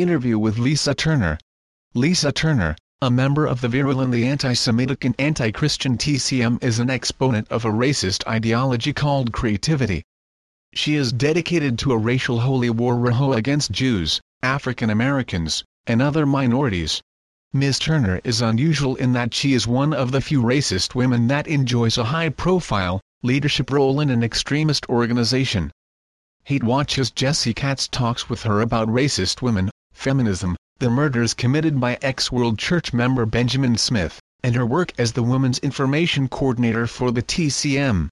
Interview with Lisa Turner. Lisa Turner, a member of the virulently anti-Semitic and anti-Christian TCM is an exponent of a racist ideology called creativity. She is dedicated to a racial holy war against Jews, African Americans, and other minorities. Ms. Turner is unusual in that she is one of the few racist women that enjoys a high-profile, leadership role in an extremist organization. Hate Watch's Jesse Katz talks with her about racist women, feminism, the murders committed by ex-World Church member Benjamin Smith, and her work as the Women's Information Coordinator for the TCM.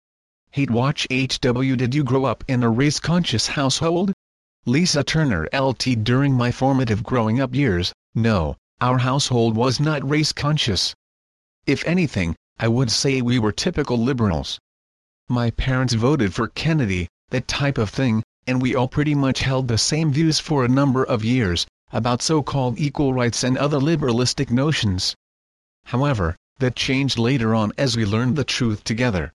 Hate Watch HW Did you grow up in a race-conscious household? Lisa Turner LT During my formative growing up years, no, our household was not race-conscious. If anything, I would say we were typical liberals. My parents voted for Kennedy, that type of thing, and we all pretty much held the same views for a number of years, about so-called equal rights and other liberalistic notions. However, that changed later on as we learned the truth together.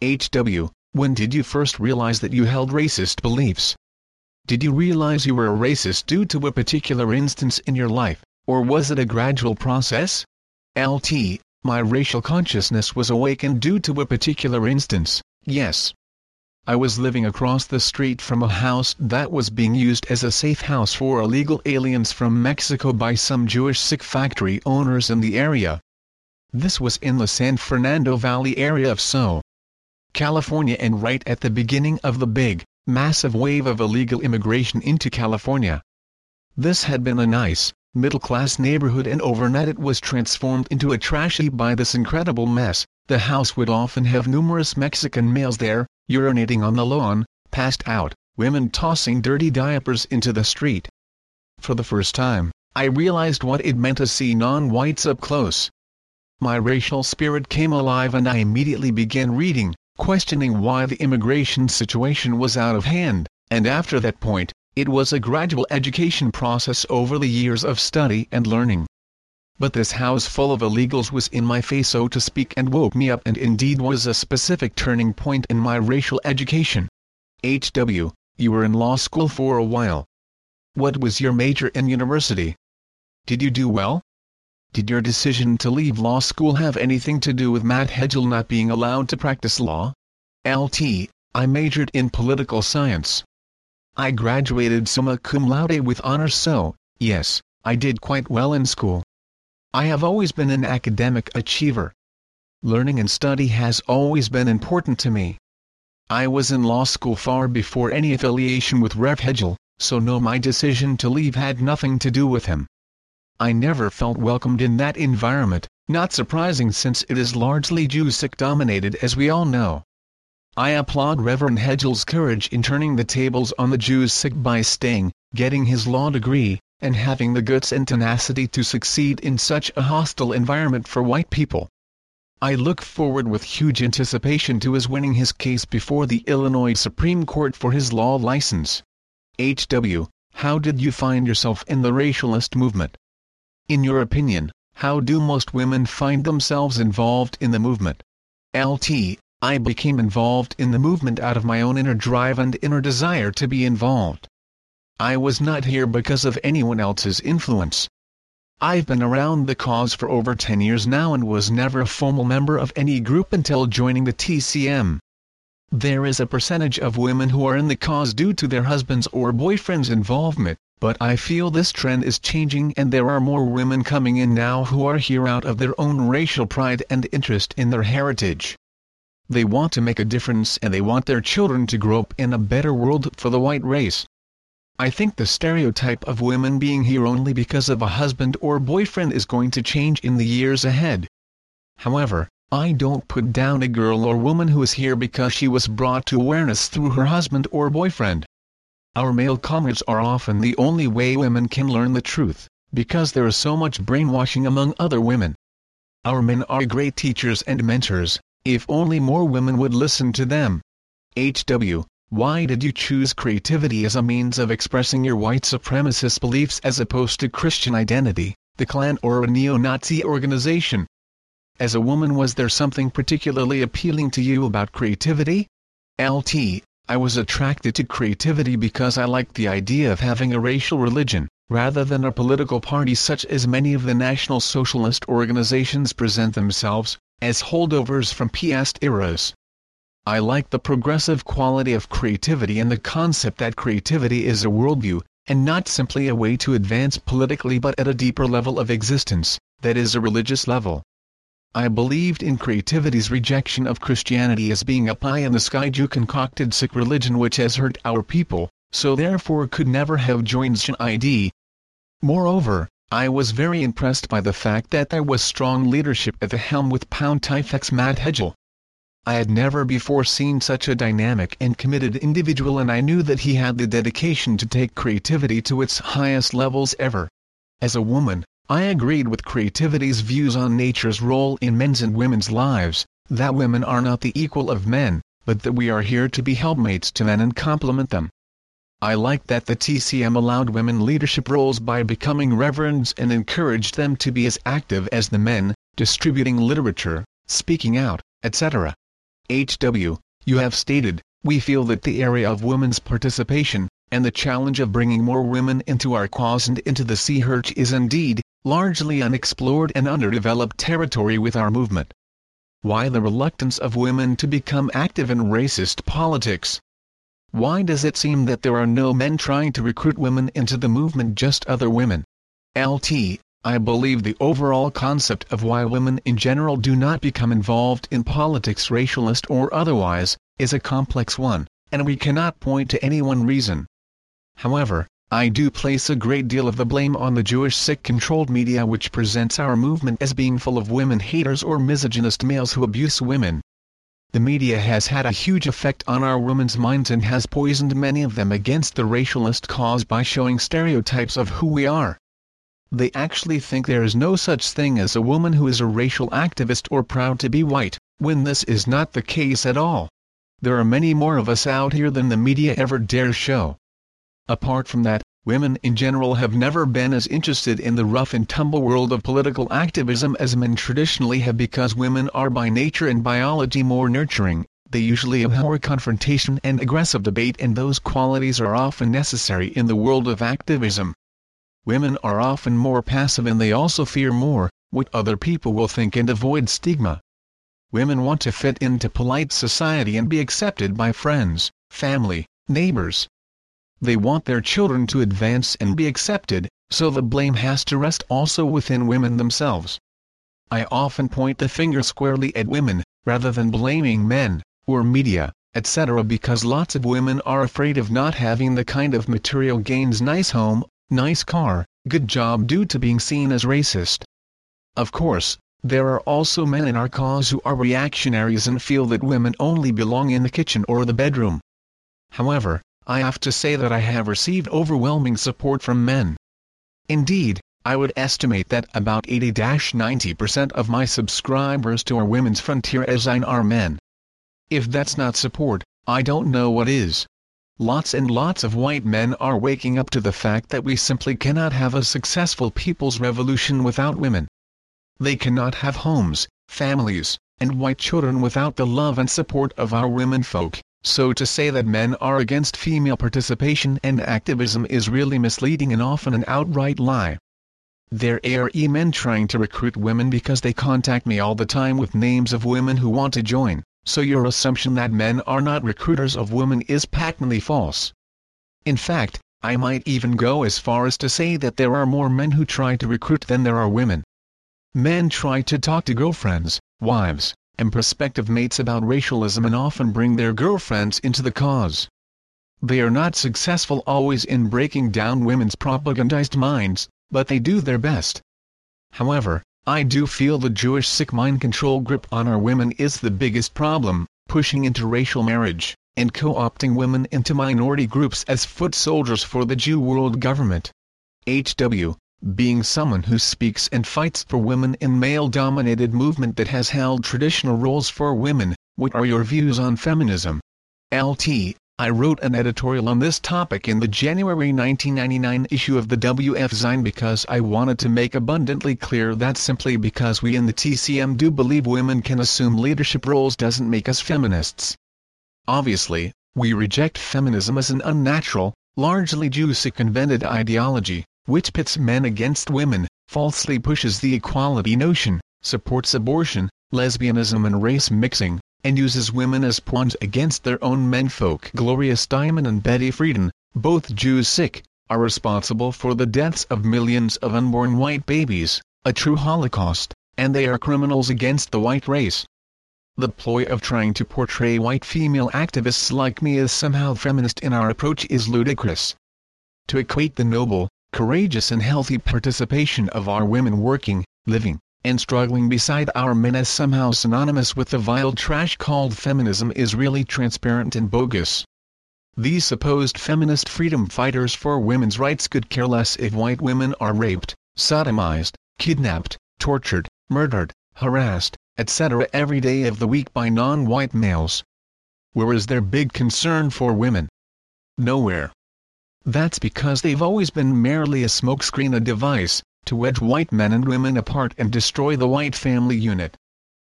H.W., when did you first realize that you held racist beliefs? Did you realize you were a racist due to a particular instance in your life, or was it a gradual process? L.T., my racial consciousness was awakened due to a particular instance, yes. I was living across the street from a house that was being used as a safe house for illegal aliens from Mexico by some Jewish sick factory owners in the area. This was in the San Fernando Valley area of So. California and right at the beginning of the big, massive wave of illegal immigration into California. This had been a nice, middle-class neighborhood and overnight it was transformed into a trash heap by this incredible mess. The house would often have numerous Mexican males there, urinating on the lawn, passed out, women tossing dirty diapers into the street. For the first time, I realized what it meant to see non-whites up close. My racial spirit came alive and I immediately began reading, questioning why the immigration situation was out of hand, and after that point, it was a gradual education process over the years of study and learning. But this house full of illegals was in my face so to speak and woke me up and indeed was a specific turning point in my racial education. H.W., you were in law school for a while. What was your major in university? Did you do well? Did your decision to leave law school have anything to do with Matt Hegel not being allowed to practice law? LT, I majored in political science. I graduated summa cum laude with honors so, yes, I did quite well in school. I have always been an academic achiever. Learning and study has always been important to me. I was in law school far before any affiliation with Rev Hegel, so no my decision to leave had nothing to do with him. I never felt welcomed in that environment, not surprising since it is largely Jew-sick dominated as we all know. I applaud Reverend Hegel's courage in turning the tables on the Jews sick by staying, getting his law degree, and having the guts and tenacity to succeed in such a hostile environment for white people. I look forward with huge anticipation to his winning his case before the Illinois Supreme Court for his law license. H.W., how did you find yourself in the racialist movement? In your opinion, how do most women find themselves involved in the movement? L.T., I became involved in the movement out of my own inner drive and inner desire to be involved. I was not here because of anyone else's influence. I've been around the cause for over 10 years now and was never a formal member of any group until joining the TCM. There is a percentage of women who are in the cause due to their husbands' or boyfriends' involvement, but I feel this trend is changing and there are more women coming in now who are here out of their own racial pride and interest in their heritage. They want to make a difference and they want their children to grow up in a better world for the white race. I think the stereotype of women being here only because of a husband or boyfriend is going to change in the years ahead. However, I don't put down a girl or woman who is here because she was brought to awareness through her husband or boyfriend. Our male comrades are often the only way women can learn the truth, because there is so much brainwashing among other women. Our men are great teachers and mentors, if only more women would listen to them. H.W. Why did you choose creativity as a means of expressing your white supremacist beliefs as opposed to Christian identity, the Klan or a neo-Nazi organization? As a woman was there something particularly appealing to you about creativity? LT, I was attracted to creativity because I liked the idea of having a racial religion, rather than a political party such as many of the National Socialist organizations present themselves, as holdovers from past eras. I like the progressive quality of creativity and the concept that creativity is a worldview, and not simply a way to advance politically but at a deeper level of existence, that is a religious level. I believed in creativity's rejection of Christianity as being a pie-in-the-sky Jew-concocted sick religion which has hurt our people, so therefore could never have joined ID. Moreover, I was very impressed by the fact that there was strong leadership at the helm with Pontifex Matt Hegel. I had never before seen such a dynamic and committed individual and I knew that he had the dedication to take creativity to its highest levels ever. As a woman, I agreed with creativity's views on nature's role in men's and women's lives, that women are not the equal of men, but that we are here to be helpmates to men and complement them. I liked that the TCM allowed women leadership roles by becoming reverends and encouraged them to be as active as the men, distributing literature, speaking out, etc. HW, you have stated, we feel that the area of women's participation, and the challenge of bringing more women into our cause and into the Sea CHurch is indeed, largely unexplored and underdeveloped territory with our movement. Why the reluctance of women to become active in racist politics? Why does it seem that there are no men trying to recruit women into the movement just other women? LT, I believe the overall concept of why women in general do not become involved in politics racialist or otherwise, is a complex one, and we cannot point to any one reason. However, I do place a great deal of the blame on the Jewish sick-controlled media which presents our movement as being full of women haters or misogynist males who abuse women. The media has had a huge effect on our women's minds and has poisoned many of them against the racialist cause by showing stereotypes of who we are. They actually think there is no such thing as a woman who is a racial activist or proud to be white, when this is not the case at all. There are many more of us out here than the media ever dares show. Apart from that, women in general have never been as interested in the rough and tumble world of political activism as men traditionally have because women are by nature and biology more nurturing, they usually abhor confrontation and aggressive debate and those qualities are often necessary in the world of activism. Women are often more passive and they also fear more, what other people will think and avoid stigma. Women want to fit into polite society and be accepted by friends, family, neighbors, they want their children to advance and be accepted, so the blame has to rest also within women themselves. I often point the finger squarely at women, rather than blaming men, or media, etc. because lots of women are afraid of not having the kind of material gains nice home, nice car, good job due to being seen as racist. Of course, there are also men in our cause who are reactionaries and feel that women only belong in the kitchen or the bedroom. However, I have to say that I have received overwhelming support from men. Indeed, I would estimate that about 80-90% of my subscribers to our Women's Frontier Design are men. If that's not support, I don't know what is. Lots and lots of white men are waking up to the fact that we simply cannot have a successful people's revolution without women. They cannot have homes, families, and white children without the love and support of our women folk. So to say that men are against female participation and activism is really misleading and often an outright lie. There are e men trying to recruit women because they contact me all the time with names of women who want to join, so your assumption that men are not recruiters of women is patently false. In fact, I might even go as far as to say that there are more men who try to recruit than there are women. Men try to talk to girlfriends, wives, and prospective mates about racialism and often bring their girlfriends into the cause. They are not successful always in breaking down women's propagandized minds, but they do their best. However, I do feel the Jewish sick mind control grip on our women is the biggest problem, pushing interracial marriage, and co-opting women into minority groups as foot soldiers for the Jew world government. H.W being someone who speaks and fights for women in male-dominated movement that has held traditional roles for women, what are your views on feminism? LT, I wrote an editorial on this topic in the January 1999 issue of the WF Zine because I wanted to make abundantly clear that simply because we in the TCM do believe women can assume leadership roles doesn't make us feminists. Obviously, we reject feminism as an unnatural, largely Jewish invented ideology, which pits men against women, falsely pushes the equality notion, supports abortion, lesbianism and race mixing, and uses women as pawns against their own menfolk. Gloria Steinem and Betty Friedan, both Jews sick, are responsible for the deaths of millions of unborn white babies, a true holocaust, and they are criminals against the white race. The ploy of trying to portray white female activists like me as somehow feminist in our approach is ludicrous. To equate the noble, courageous and healthy participation of our women working, living, and struggling beside our men as somehow synonymous with the vile trash called feminism is really transparent and bogus. These supposed feminist freedom fighters for women's rights could care less if white women are raped, sodomized, kidnapped, tortured, murdered, harassed, etc. every day of the week by non-white males. Where is their big concern for women? Nowhere. That's because they've always been merely a smokescreen a device, to wedge white men and women apart and destroy the white family unit.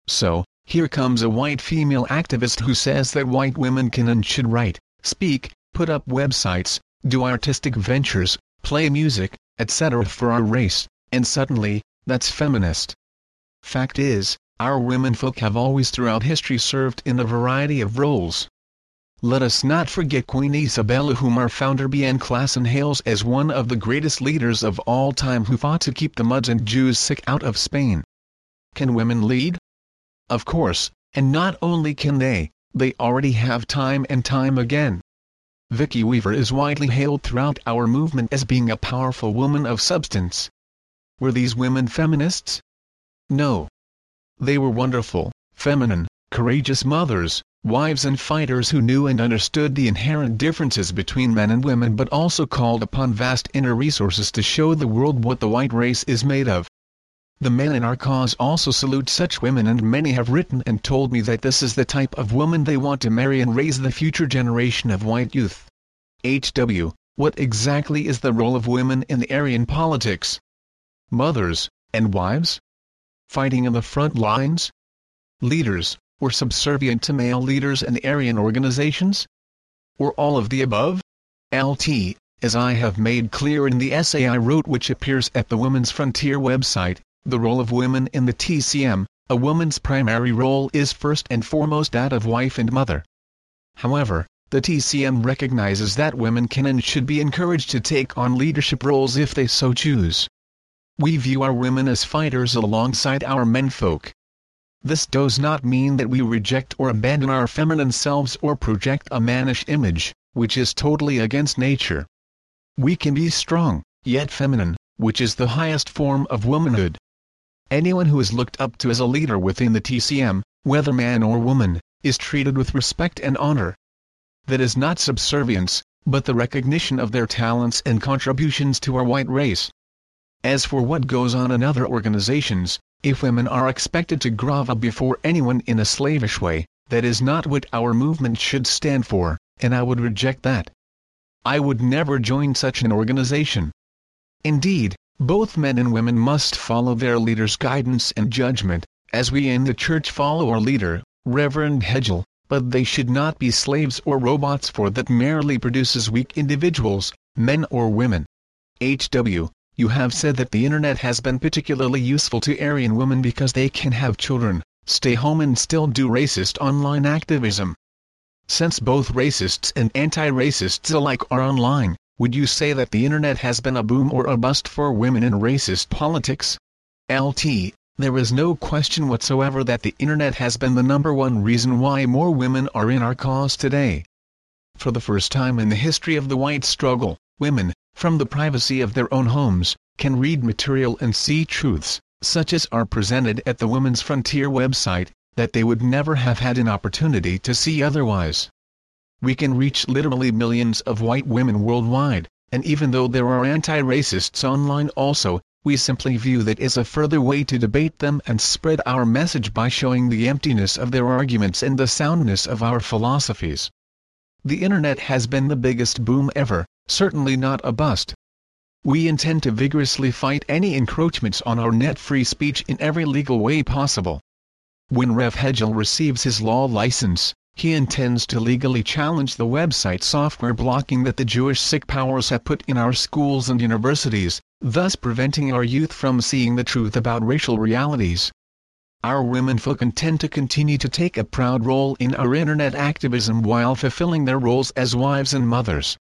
So, here comes a white female activist who says that white women can and should write, speak, put up websites, do artistic ventures, play music, etc. for our race, and suddenly, that's feminist. Fact is, our womenfolk have always throughout history served in a variety of roles. Let us not forget Queen Isabella whom our founder Ben Klassen hails as one of the greatest leaders of all time who fought to keep the Muds and Jews sick out of Spain. Can women lead? Of course, and not only can they, they already have time and time again. Vicki Weaver is widely hailed throughout our movement as being a powerful woman of substance. Were these women feminists? No. They were wonderful, feminine, courageous mothers, wives and fighters who knew and understood the inherent differences between men and women but also called upon vast inner resources to show the world what the white race is made of. The men in our cause also salute such women and many have written and told me that this is the type of woman they want to marry and raise the future generation of white youth. H.W., what exactly is the role of women in the Aryan politics? Mothers, and wives? Fighting in the front lines? Leaders, were subservient to male leaders and Aryan organizations? Or all of the above? LT, as I have made clear in the essay I wrote which appears at the Women's Frontier website, the role of women in the TCM, a woman's primary role is first and foremost that of wife and mother. However, the TCM recognizes that women can and should be encouraged to take on leadership roles if they so choose. We view our women as fighters alongside our menfolk, this does not mean that we reject or abandon our feminine selves or project a mannish image, which is totally against nature. We can be strong, yet feminine, which is the highest form of womanhood. Anyone who is looked up to as a leader within the TCM, whether man or woman, is treated with respect and honor. That is not subservience, but the recognition of their talents and contributions to our white race. As for what goes on in other organizations, if women are expected to grovel before anyone in a slavish way, that is not what our movement should stand for, and I would reject that. I would never join such an organization. Indeed, both men and women must follow their leader's guidance and judgment, as we in the church follow our leader, Reverend Hegel, but they should not be slaves or robots for that merely produces weak individuals, men or women. H.W. You have said that the internet has been particularly useful to Aryan women because they can have children, stay home and still do racist online activism. Since both racists and anti-racists alike are online, would you say that the internet has been a boom or a bust for women in racist politics? LT, there is no question whatsoever that the internet has been the number one reason why more women are in our cause today. For the first time in the history of the white struggle, women, from the privacy of their own homes, can read material and see truths, such as are presented at the Women's Frontier website, that they would never have had an opportunity to see otherwise. We can reach literally millions of white women worldwide, and even though there are anti-racists online also, we simply view that as a further way to debate them and spread our message by showing the emptiness of their arguments and the soundness of our philosophies. The internet has been the biggest boom ever, certainly not a bust. We intend to vigorously fight any encroachments on our net free speech in every legal way possible. When Rev Hegel receives his law license, he intends to legally challenge the website software blocking that the Jewish Sikh powers have put in our schools and universities, thus preventing our youth from seeing the truth about racial realities. Our women folk intend to continue to take a proud role in our internet activism while fulfilling their roles as wives and mothers.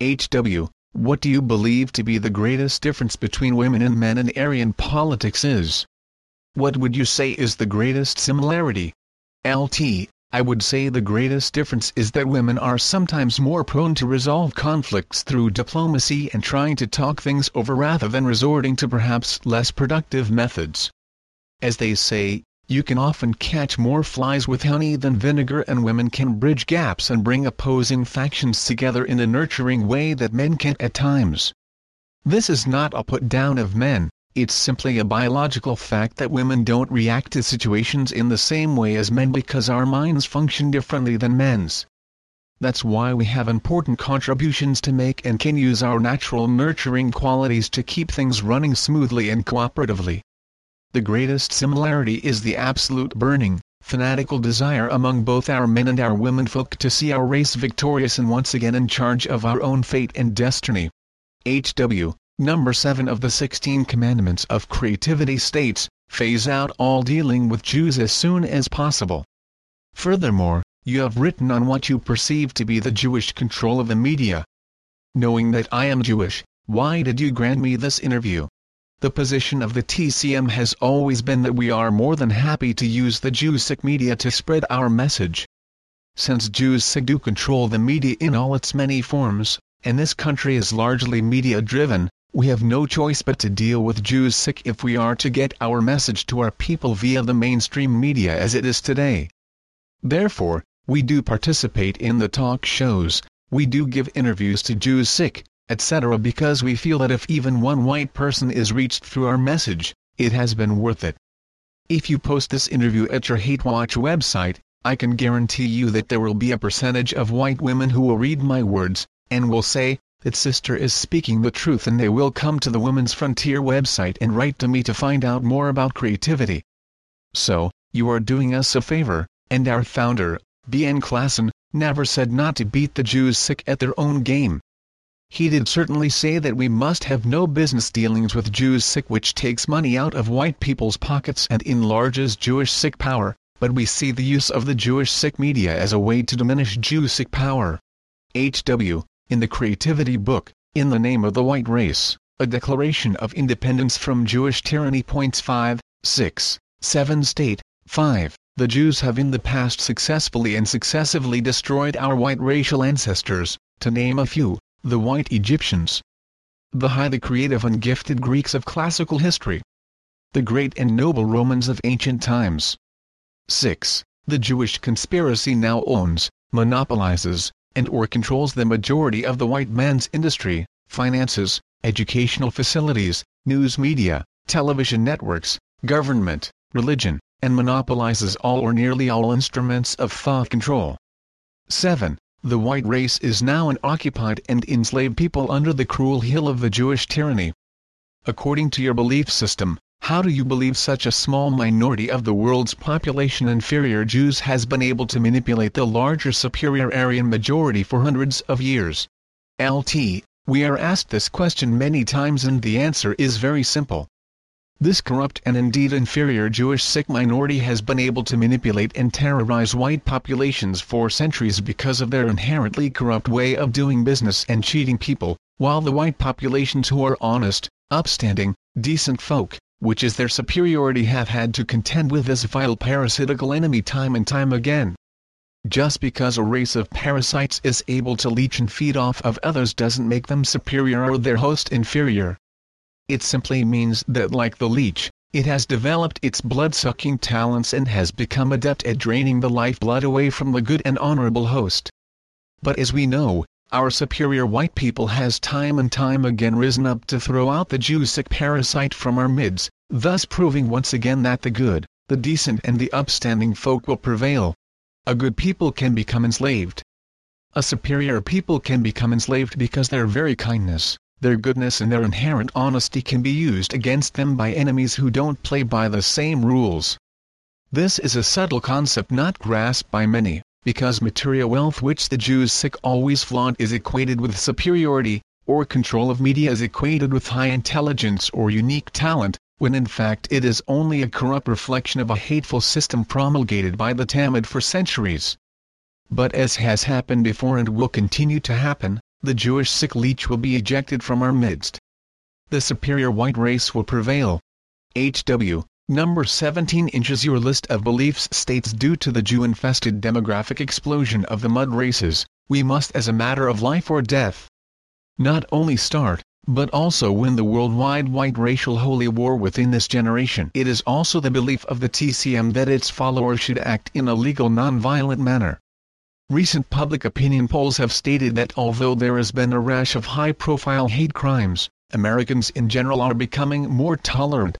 HW, what do you believe to be the greatest difference between women and men in Aryan politics is? What would you say is the greatest similarity? LT, I would say the greatest difference is that women are sometimes more prone to resolve conflicts through diplomacy and trying to talk things over rather than resorting to perhaps less productive methods. As they say, you can often catch more flies with honey than vinegar and women can bridge gaps and bring opposing factions together in a nurturing way that men can't at times. This is not a put down of men, it's simply a biological fact that women don't react to situations in the same way as men because our minds function differently than men's. That's why we have important contributions to make and can use our natural nurturing qualities to keep things running smoothly and cooperatively. The greatest similarity is the absolute burning, fanatical desire among both our men and our women folk to see our race victorious and once again in charge of our own fate and destiny. H.W. Number 7 of the 16 Commandments of Creativity states, phase out all dealing with Jews as soon as possible. Furthermore, you have written on what you perceive to be the Jewish control of the media. Knowing that I am Jewish, why did you grant me this interview? The position of the TCM has always been that we are more than happy to use the Jewish media to spread our message. Since Jews do control the media in all its many forms, and this country is largely media-driven, we have no choice but to deal with Jews sick if we are to get our message to our people via the mainstream media as it is today. Therefore, we do participate in the talk shows, we do give interviews to Jews etc. because we feel that if even one white person is reached through our message, it has been worth it. If you post this interview at your Hate Watch website, I can guarantee you that there will be a percentage of white women who will read my words, and will say, that sister is speaking the truth and they will come to the Women's Frontier website and write to me to find out more about creativity. So, you are doing us a favor, and our founder, Ben Klassen, never said not to beat the Jews sick at their own game. He did certainly say that we must have no business dealings with Jews sick which takes money out of white people's pockets and enlarges Jewish sick power, but we see the use of the Jewish sick media as a way to diminish Jewish sick power. H.W., in the Creativity book, In the Name of the White Race, a Declaration of Independence from Jewish Tyranny. Points 5, 6, 7 state, 5. The Jews have in the past successfully and successively destroyed our white racial ancestors, to name a few, the white Egyptians, the highly creative and gifted Greeks of classical history, the great and noble Romans of ancient times. 6. The Jewish conspiracy now owns, monopolizes, and or controls the majority of the white man's industry, finances, educational facilities, news media, television networks, government, religion, and monopolizes all or nearly all instruments of thought control. 7. The white race is now an occupied and enslaved people under the cruel heel of the Jewish tyranny. According to your belief system, how do you believe such a small minority of the world's population inferior Jews has been able to manipulate the larger superior Aryan majority for hundreds of years? LT, we are asked this question many times and the answer is very simple. This corrupt and indeed inferior Jewish Sikh minority has been able to manipulate and terrorize white populations for centuries because of their inherently corrupt way of doing business and cheating people, while the white populations who are honest, upstanding, decent folk, which is their superiority have had to contend with this vile parasitical enemy time and time again. Just because a race of parasites is able to leech and feed off of others doesn't make them superior or their host inferior. It simply means that like the leech, it has developed its blood-sucking talents and has become adept at draining the lifeblood away from the good and honorable host. But as we know, our superior white people has time and time again risen up to throw out the Jew-sick parasite from our midst, thus proving once again that the good, the decent and the upstanding folk will prevail. A good people can become enslaved. A superior people can become enslaved because their very kindness, their goodness and their inherent honesty can be used against them by enemies who don't play by the same rules. This is a subtle concept not grasped by many, because material wealth which the Jews sick always flaunt is equated with superiority, or control of media is equated with high intelligence or unique talent, when in fact it is only a corrupt reflection of a hateful system promulgated by the Talmud for centuries. But as has happened before and will continue to happen, the Jewish sick leech will be ejected from our midst. The superior white race will prevail. H.W. Number 17 inches Your list of beliefs states due to the Jew-infested demographic explosion of the mud races, we must as a matter of life or death not only start, but also win the worldwide white racial holy war within this generation. It is also the belief of the TCM that its followers should act in a legal non-violent manner. Recent public opinion polls have stated that although there has been a rash of high-profile hate crimes, Americans in general are becoming more tolerant,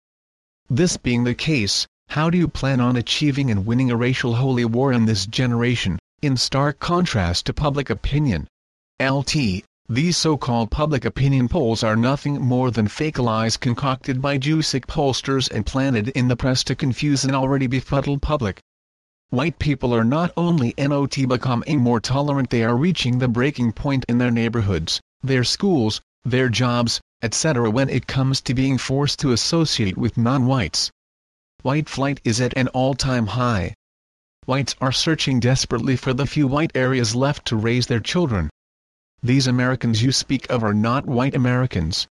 this being the case, how do you plan on achieving and winning a racial holy war in this generation, in stark contrast to public opinion? LT, these so-called public opinion polls are nothing more than fake lies concocted by Jew-sick pollsters and planted in the press to confuse an already befuddled public. White people are not only not becoming more tolerant they are reaching the breaking point in their neighborhoods, their schools, their jobs, etc. when it comes to being forced to associate with non-whites. White flight is at an all-time high. Whites are searching desperately for the few white areas left to raise their children. These Americans you speak of are not white Americans.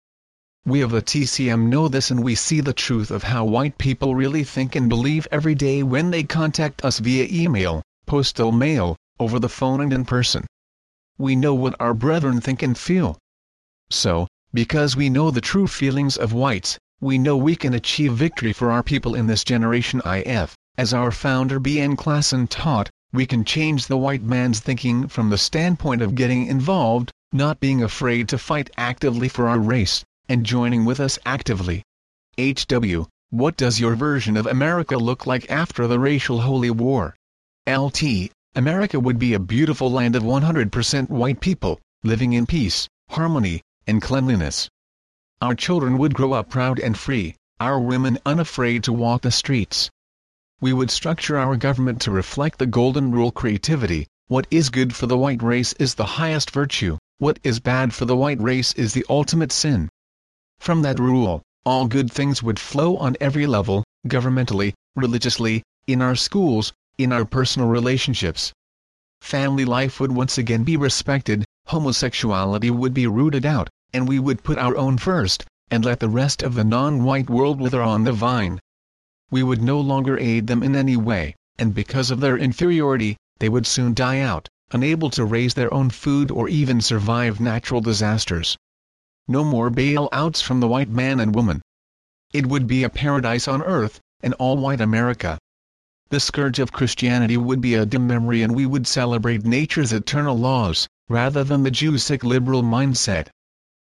We of the TCM know this and we see the truth of how white people really think and believe every day when they contact us via email, postal mail, over the phone and in person. We know what our brethren think and feel. So, because we know the true feelings of whites, we know we can achieve victory for our people in this generation if, as our founder Ben Klassen taught, we can change the white man's thinking from the standpoint of getting involved, not being afraid to fight actively for our race, and joining with us actively. H.W., what does your version of America look like after the racial holy war? L.T., America would be a beautiful land of 100% white people, living in peace, harmony, and cleanliness. Our children would grow up proud and free, our women unafraid to walk the streets. We would structure our government to reflect the golden rule creativity, what is good for the white race is the highest virtue, what is bad for the white race is the ultimate sin. From that rule, all good things would flow on every level, governmentally, religiously, in our schools, in our personal relationships. Family life would once again be respected, homosexuality would be rooted out, and we would put our own first, and let the rest of the non-white world wither on the vine. We would no longer aid them in any way, and because of their inferiority, they would soon die out, unable to raise their own food or even survive natural disasters. No more bailouts from the white man and woman. It would be a paradise on earth, an all-white America. The scourge of Christianity would be a dim memory and we would celebrate nature's eternal laws, rather than the Jew-sick liberal mindset.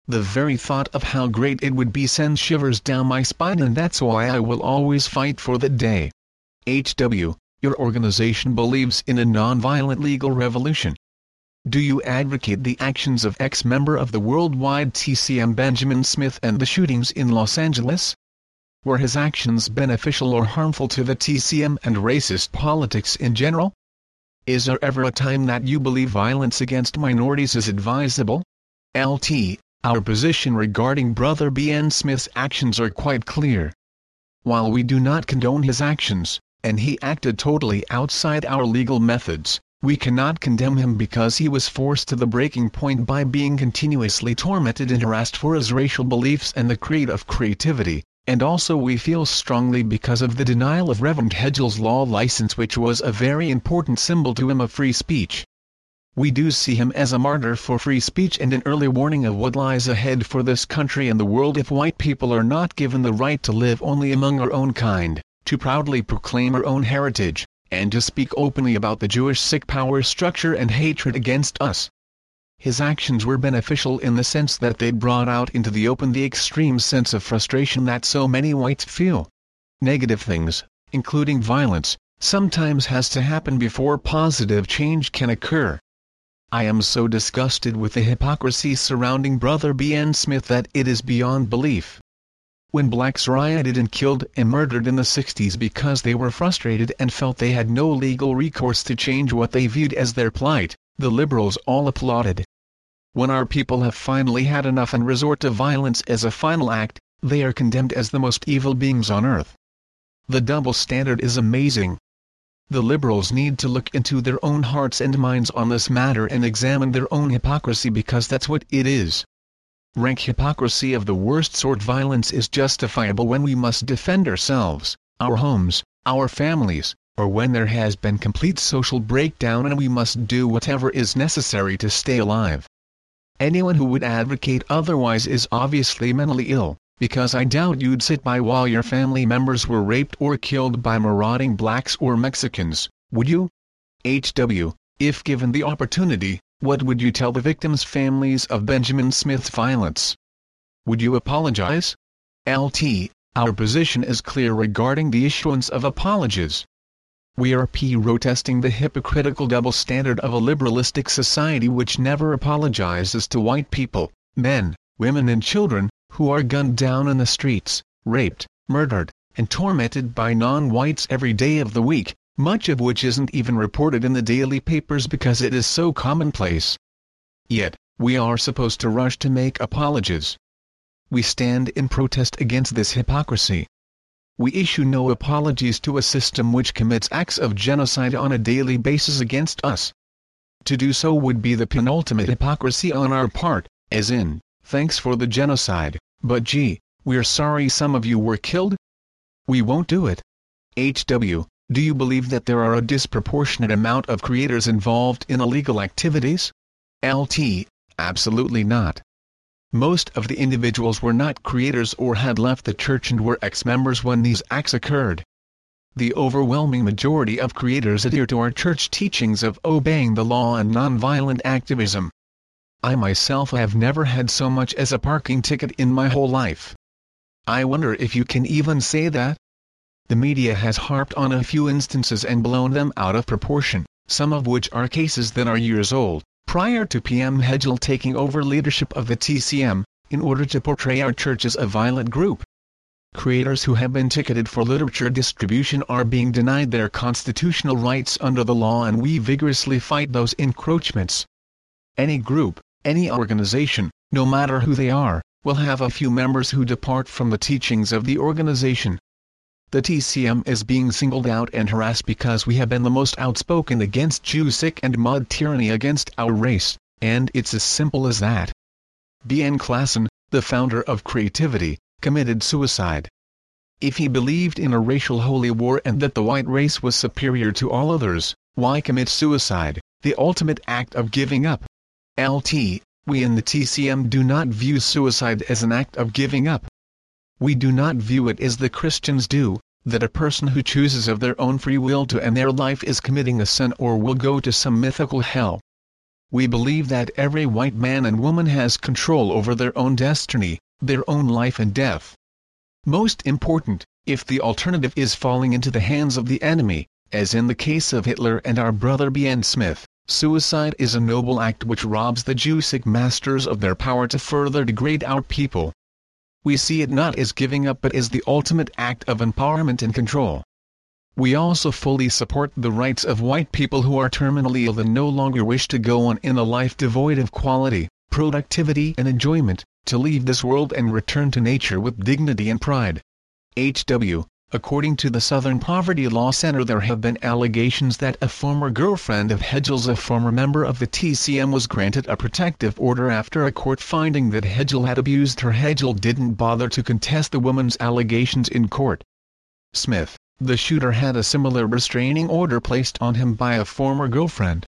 The very thought of how great it would be sends shivers down my spine and that's why I will always fight for the day. H.W., your organization believes in a non-violent legal revolution. Do you advocate the actions of ex-member of the worldwide TCM Benjamin Smith and the shootings in Los Angeles? Were his actions beneficial or harmful to the TCM and racist politics in general? Is there ever a time that you believe violence against minorities is advisable? LT, our position regarding Brother Ben Smith's actions are quite clear. While we do not condone his actions, and he acted totally outside our legal methods, we cannot condemn him because he was forced to the breaking point by being continuously tormented and harassed for his racial beliefs and the creed of creativity, and also we feel strongly because of the denial of Reverend Hedgel's law license which was a very important symbol to him of free speech. We do see him as a martyr for free speech and an early warning of what lies ahead for this country and the world if white people are not given the right to live only among our own kind, to proudly proclaim our own heritage, and to speak openly about the Jewish sick power structure and hatred against us. His actions were beneficial in the sense that they brought out into the open the extreme sense of frustration that so many whites feel. Negative things, including violence, sometimes has to happen before positive change can occur. I am so disgusted with the hypocrisy surrounding Brother Ben Smith that it is beyond belief. When blacks rioted and killed and murdered in the 60s because they were frustrated and felt they had no legal recourse to change what they viewed as their plight, the liberals all applauded. When our people have finally had enough and resort to violence as a final act, they are condemned as the most evil beings on earth. The double standard is amazing. The liberals need to look into their own hearts and minds on this matter and examine their own hypocrisy because that's what it is. Rank hypocrisy of the worst sort violence is justifiable when we must defend ourselves, our homes, our families, or when there has been complete social breakdown and we must do whatever is necessary to stay alive. Anyone who would advocate otherwise is obviously mentally ill, because I doubt you'd sit by while your family members were raped or killed by marauding blacks or Mexicans, would you? H.W., if given the opportunity, what would you tell the victims' families of Benjamin Smith's violence? Would you apologize? LT, our position is clear regarding the issuance of apologies. We are protesting the hypocritical double standard of a liberalistic society which never apologizes to white people, men, women and children, who are gunned down in the streets, raped, murdered, and tormented by non-whites every day of the week, much of which isn't even reported in the daily papers because it is so commonplace. Yet, we are supposed to rush to make apologies. We stand in protest against this hypocrisy we issue no apologies to a system which commits acts of genocide on a daily basis against us. To do so would be the penultimate hypocrisy on our part, as in, thanks for the genocide, but gee, we're sorry some of you were killed? We won't do it. HW, do you believe that there are a disproportionate amount of creators involved in illegal activities? LT, absolutely not. Most of the individuals were not creators or had left the church and were ex-members when these acts occurred. The overwhelming majority of creators adhere to our church teachings of obeying the law and nonviolent activism. I myself have never had so much as a parking ticket in my whole life. I wonder if you can even say that? The media has harped on a few instances and blown them out of proportion, some of which are cases that are years old prior to PM Hegel taking over leadership of the TCM, in order to portray our church as a violent group. Creators who have been ticketed for literature distribution are being denied their constitutional rights under the law and we vigorously fight those encroachments. Any group, any organization, no matter who they are, will have a few members who depart from the teachings of the organization, the TCM is being singled out and harassed because we have been the most outspoken against Jew-sick and mud tyranny against our race, and it's as simple as that. Ben Klassen, the founder of Creativity, committed suicide. If he believed in a racial holy war and that the white race was superior to all others, why commit suicide, the ultimate act of giving up? LT, we in the TCM do not view suicide as an act of giving up. We do not view it as the Christians do, that a person who chooses of their own free will to end their life is committing a sin or will go to some mythical hell. We believe that every white man and woman has control over their own destiny, their own life and death. Most important, if the alternative is falling into the hands of the enemy, as in the case of Hitler and our brother Ben Smith, suicide is a noble act which robs the Jew-sick masters of their power to further degrade our people we see it not as giving up but as the ultimate act of empowerment and control. We also fully support the rights of white people who are terminally ill and no longer wish to go on in a life devoid of quality, productivity and enjoyment, to leave this world and return to nature with dignity and pride. H.W. According to the Southern Poverty Law Center there have been allegations that a former girlfriend of Hegel's a former member of the TCM was granted a protective order after a court finding that Hegel had abused her Hegel didn't bother to contest the woman's allegations in court. Smith, the shooter had a similar restraining order placed on him by a former girlfriend.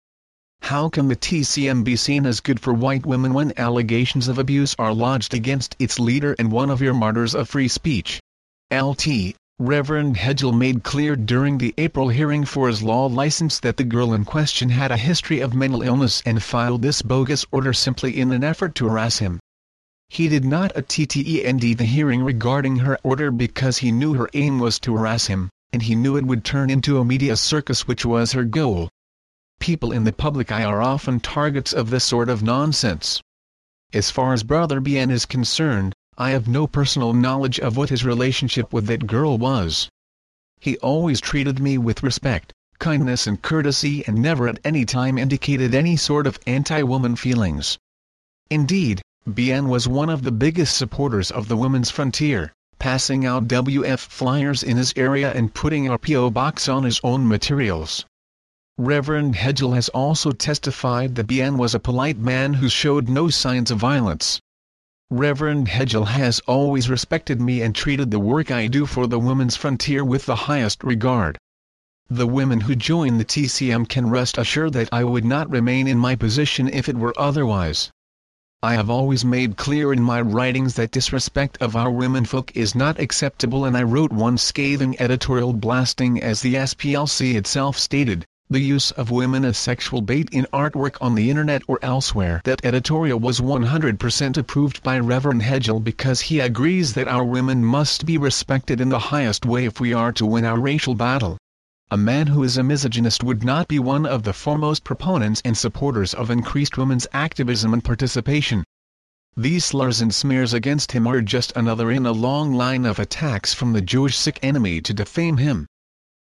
How can the TCM be seen as good for white women when allegations of abuse are lodged against its leader and one of your martyrs of free speech? LT, Reverend Hedgel made clear during the April hearing for his law license that the girl in question had a history of mental illness and filed this bogus order simply in an effort to harass him. He did not attend the hearing regarding her order because he knew her aim was to harass him, and he knew it would turn into a media circus which was her goal. People in the public eye are often targets of this sort of nonsense. As far as Brother BN is concerned, I have no personal knowledge of what his relationship with that girl was. He always treated me with respect, kindness and courtesy and never at any time indicated any sort of anti-woman feelings. Indeed, BN was one of the biggest supporters of the women's frontier, passing out WF flyers in his area and putting our P.O. box on his own materials. Reverend Hedgel has also testified that BN was a polite man who showed no signs of violence. Reverend Hedgel has always respected me and treated the work I do for the women's frontier with the highest regard. The women who join the TCM can rest assured that I would not remain in my position if it were otherwise. I have always made clear in my writings that disrespect of our womenfolk is not acceptable and I wrote one scathing editorial blasting as the SPLC itself stated, the use of women as sexual bait in artwork on the internet or elsewhere. That editorial was 100% approved by Reverend Hedgel because he agrees that our women must be respected in the highest way if we are to win our racial battle. A man who is a misogynist would not be one of the foremost proponents and supporters of increased women's activism and participation. These slurs and smears against him are just another in a long line of attacks from the Jewish sick enemy to defame him.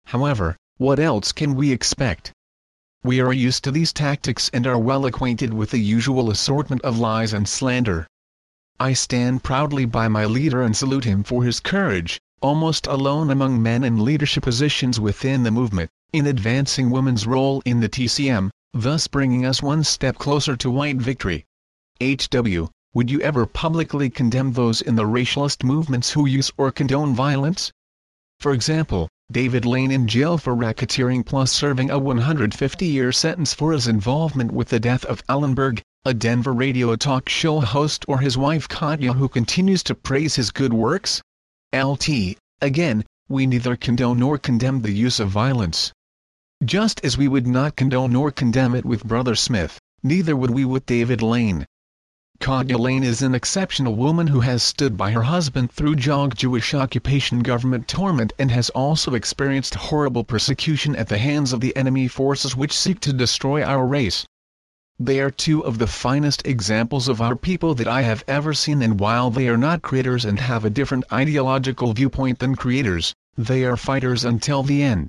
However, what else can we expect? We are used to these tactics and are well acquainted with the usual assortment of lies and slander. I stand proudly by my leader and salute him for his courage, almost alone among men in leadership positions within the movement, in advancing women's role in the TCM, thus bringing us one step closer to white victory. H.W., would you ever publicly condemn those in the racialist movements who use or condone violence? For example, David Lane in jail for racketeering plus serving a 150-year sentence for his involvement with the death of Alan Berg, a Denver radio talk show host or his wife Katja who continues to praise his good works? LT, again, we neither condone nor condemn the use of violence. Just as we would not condone nor condemn it with Brother Smith, neither would we with David Lane. Lane is an exceptional woman who has stood by her husband through JOG Jewish occupation government torment and has also experienced horrible persecution at the hands of the enemy forces which seek to destroy our race. They are two of the finest examples of our people that I have ever seen and while they are not creators and have a different ideological viewpoint than creators, they are fighters until the end.